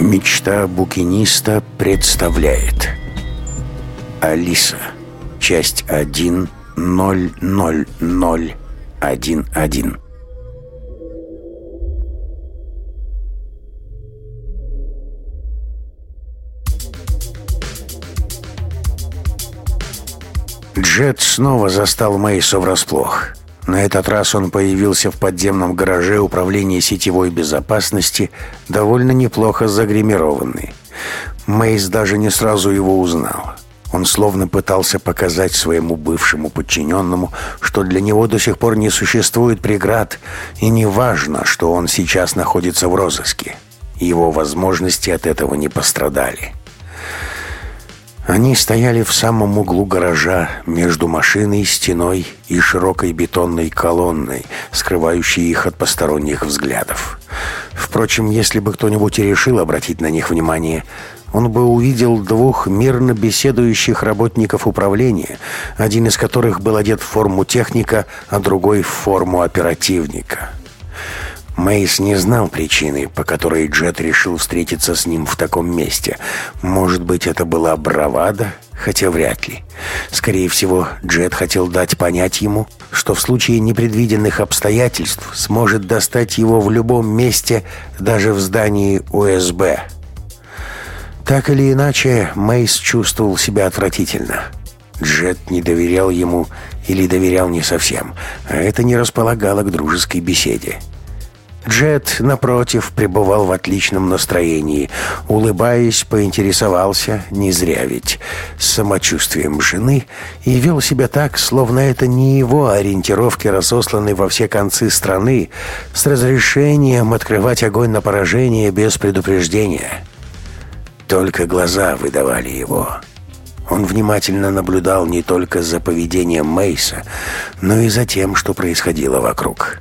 Мечта букиниста представляет Алиса Часть 1 00011 Джет снова застал Мейса врасплох. На этот раз он появился в подземном гараже управления сетевой безопасности, довольно неплохо загримированный. Мейс даже не сразу его узнал. Он словно пытался показать своему бывшему подчиненному, что для него до сих пор не существует преград, и не важно, что он сейчас находится в розыске. Его возможности от этого не пострадали. Они стояли в самом углу гаража, между машиной, стеной и широкой бетонной колонной, скрывающей их от посторонних взглядов. Впрочем, если бы кто-нибудь и решил обратить на них внимание, он бы увидел двух мирно беседующих работников управления, один из которых был одет в форму техника, а другой в форму оперативника. Мейс не знал причины, по которой Джет решил встретиться с ним в таком месте. Может быть, это была бравада, хотя вряд ли. Скорее всего, Джет хотел дать понять ему, что в случае непредвиденных обстоятельств сможет достать его в любом месте, даже в здании УСБ. Так или иначе, Мейс чувствовал себя отвратительно. Джет не доверял ему или доверял не совсем, а это не располагало к дружеской беседе. Джет, напротив, пребывал в отличном настроении. Улыбаясь, поинтересовался, не зря ведь, с самочувствием жены и вел себя так, словно это не его ориентировки, разосланы во все концы страны, с разрешением открывать огонь на поражение без предупреждения. Только глаза выдавали его. Он внимательно наблюдал не только за поведением Мейса, но и за тем, что происходило вокруг.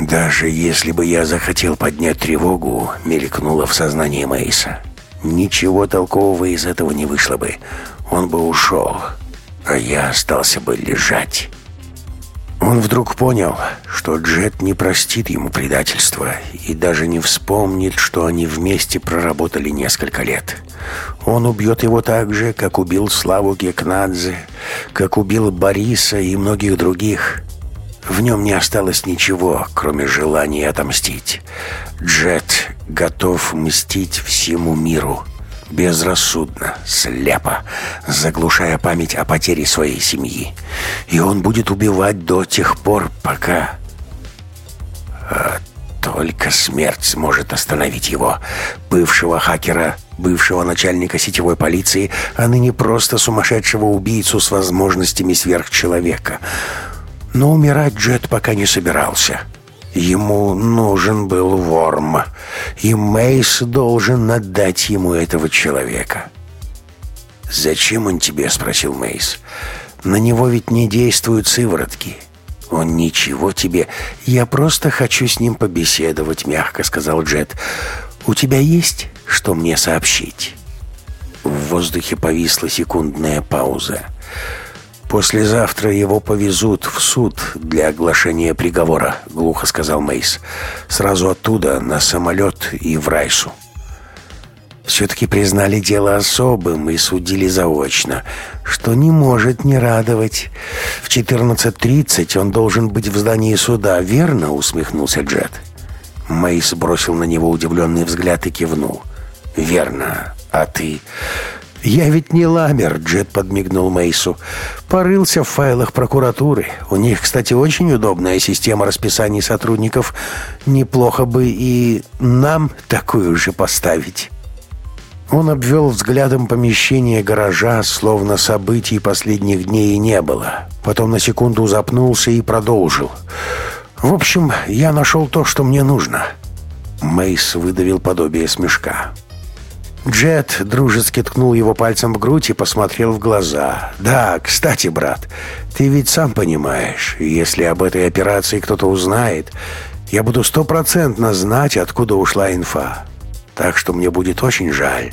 «Даже если бы я захотел поднять тревогу», — мелькнуло в сознании Мейса. «Ничего толкового из этого не вышло бы. Он бы ушел, а я остался бы лежать». Он вдруг понял, что Джет не простит ему предательства и даже не вспомнит, что они вместе проработали несколько лет. Он убьет его так же, как убил Славу Гекнадзе, как убил Бориса и многих других. В нем не осталось ничего, кроме желания отомстить. Джет готов мстить всему миру. Безрассудно, слепо, заглушая память о потере своей семьи. И он будет убивать до тех пор, пока... А только смерть сможет остановить его, бывшего хакера, бывшего начальника сетевой полиции, а ныне просто сумасшедшего убийцу с возможностями сверхчеловека. Но умирать Джет пока не собирался. Ему нужен был Ворм, и Мейс должен отдать ему этого человека. «Зачем он тебе?» — спросил Мейс. «На него ведь не действуют сыворотки». «Он ничего тебе. Я просто хочу с ним побеседовать», — мягко сказал Джет. «У тебя есть что мне сообщить?» В воздухе повисла секундная пауза. «Послезавтра его повезут в суд для оглашения приговора», — глухо сказал Мейс. «Сразу оттуда, на самолет и в Райсу». Все-таки признали дело особым и судили заочно, что не может не радовать. В 14.30 он должен быть в здании суда, верно?» — усмехнулся Джет. Мейс бросил на него удивленный взгляд и кивнул. «Верно. А ты?» «Я ведь не ламер», — Джет подмигнул Мейсу. «Порылся в файлах прокуратуры. У них, кстати, очень удобная система расписаний сотрудников. Неплохо бы и нам такую же поставить». Он обвел взглядом помещение гаража, словно событий последних дней и не было. Потом на секунду запнулся и продолжил. «В общем, я нашел то, что мне нужно». Мейс выдавил подобие смешка. Джет дружески ткнул его пальцем в грудь и посмотрел в глаза. «Да, кстати, брат, ты ведь сам понимаешь, если об этой операции кто-то узнает, я буду стопроцентно знать, откуда ушла инфа. Так что мне будет очень жаль».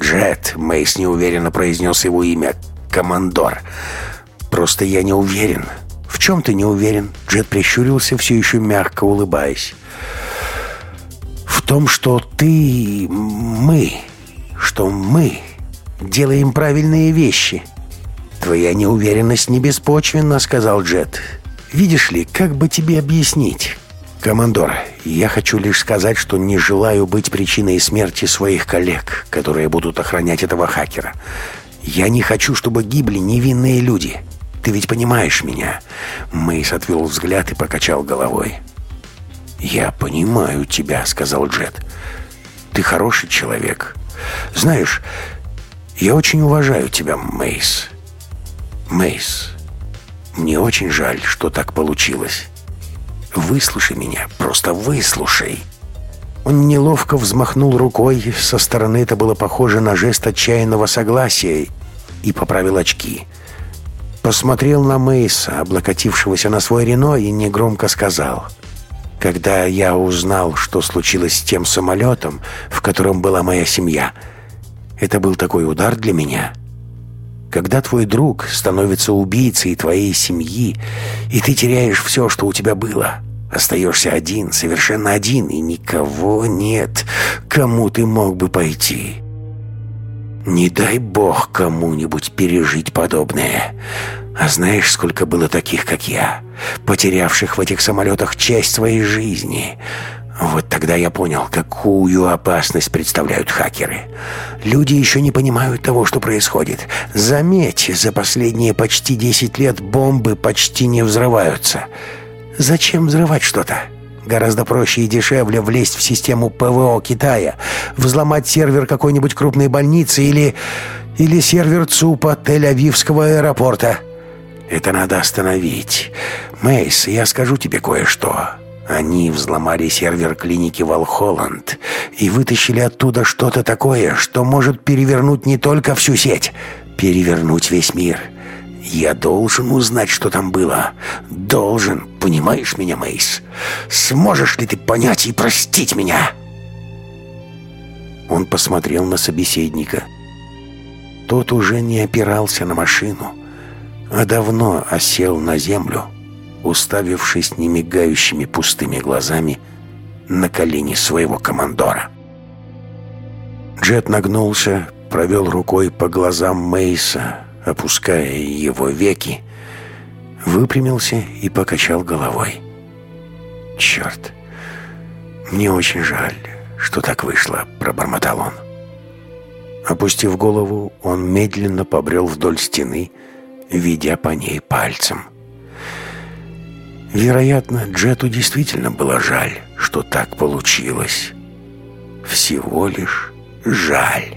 «Джет», — Мейс неуверенно произнес его имя, — «командор». «Просто я не уверен». «В чем ты не уверен?» Джет прищурился, все еще мягко улыбаясь том, что ты... мы... что мы делаем правильные вещи. Твоя неуверенность не беспочвенна, сказал Джет. Видишь ли, как бы тебе объяснить? Командор, я хочу лишь сказать, что не желаю быть причиной смерти своих коллег, которые будут охранять этого хакера. Я не хочу, чтобы гибли невинные люди. Ты ведь понимаешь меня?» Мэйс отвел взгляд и покачал головой. «Я понимаю тебя», — сказал Джет. «Ты хороший человек. Знаешь, я очень уважаю тебя, Мейс. Мейс, мне очень жаль, что так получилось. Выслушай меня, просто выслушай». Он неловко взмахнул рукой, со стороны это было похоже на жест отчаянного согласия, и поправил очки. Посмотрел на Мейса, облокотившегося на свой Рено, и негромко сказал — когда я узнал, что случилось с тем самолетом, в котором была моя семья, это был такой удар для меня. Когда твой друг становится убийцей твоей семьи, и ты теряешь все, что у тебя было, остаешься один, совершенно один, и никого нет, кому ты мог бы пойти. Не дай бог кому-нибудь пережить подобное. А знаешь, сколько было таких, как я, потерявших в этих самолетах часть своей жизни? Вот тогда я понял, какую опасность представляют хакеры. Люди еще не понимают того, что происходит. Заметь, за последние почти 10 лет бомбы почти не взрываются. Зачем взрывать что-то? Гораздо проще и дешевле влезть в систему ПВО Китая, взломать сервер какой-нибудь крупной больницы или... или сервер ЦУПа Тель-Авивского аэропорта. Это надо остановить. Мейс, я скажу тебе кое-что. Они взломали сервер клиники Волхолланд и вытащили оттуда что-то такое, что может перевернуть не только всю сеть, перевернуть весь мир. Я должен узнать, что там было. Должен, понимаешь меня, Мейс? Сможешь ли ты понять и простить меня?» Он посмотрел на собеседника. Тот уже не опирался на машину а давно осел на землю, уставившись немигающими пустыми глазами на колени своего командора. Джет нагнулся, провел рукой по глазам Мейса, опуская его веки, выпрямился и покачал головой. «Черт, мне очень жаль, что так вышло», — пробормотал он. Опустив голову, он медленно побрел вдоль стены, ведя по ней пальцем. Вероятно, Джету действительно было жаль, что так получилось. Всего лишь жаль.